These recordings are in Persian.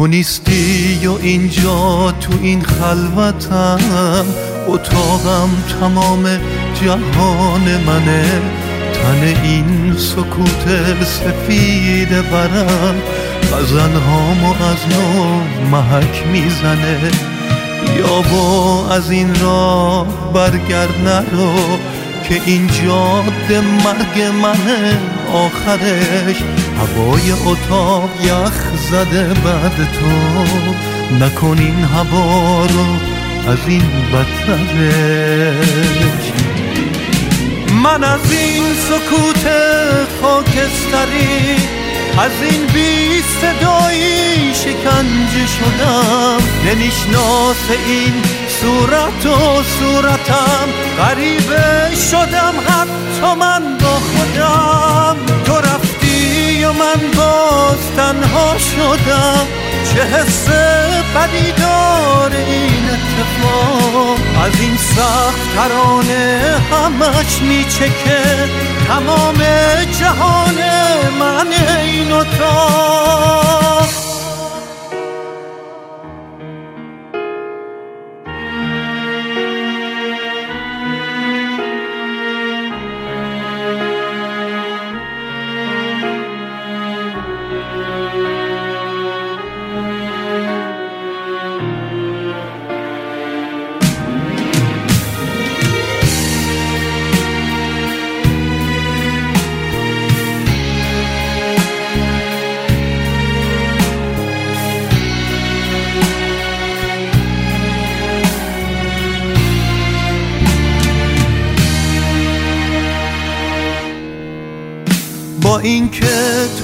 تو نیستی و اینجا تو این خلوتم؟ اتاقم تمام جهان منه تن این سکوت سفید برم. هامو از نو محک می‌زنه یا با از این راه برگرد نرو. که این جاده مرگ منه آخرش هوای اتاق یخ زده بعد تو. نکن این هوا رو از این بدترش. من از این سکوت خاکستری از این بی صدایی شکنجه شدم. نمیشناس این صورت و صورتم. غریبه شدم حتی من با خودم. تو رفتی و من باز تنها شدم. چه حس بدی داره این اتفاق؟ از این سخت ترانه همش میچکه. تمام اینکه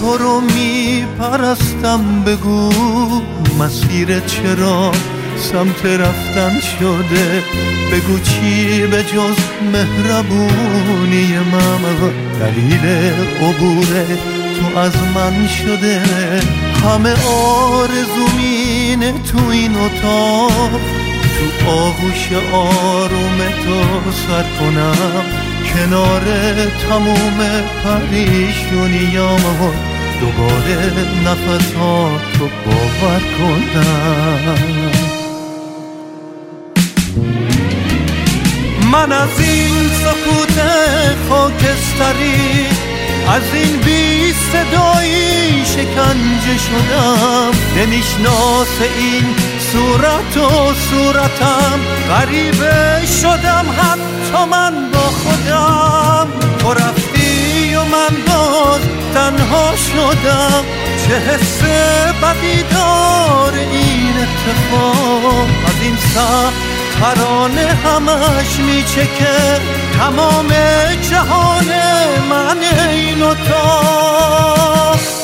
تو رو میپرستم بگو مسیر چرا سمت رفتن شده؟ بگو چی به جز مهربونی من؟ دلیل عبور تو از من شده. همه آرزو مینه تو این اتاق. تو آغوش آروم تو سر کنم. کنار تموم پریشونیام دوباره نفساتو باور کنم. من از این سکوت خاکستری از این بی صدایی شکنجه شدم. نمیشناس این صورت و صورتم. غریبه. شدم حتی من با خودم. تو رفتی و من باز تنها شدم. چه حس بدی دار این اتفاق؟ از این سخت ترانه همش میچکه. تمام جهان من این اتاق.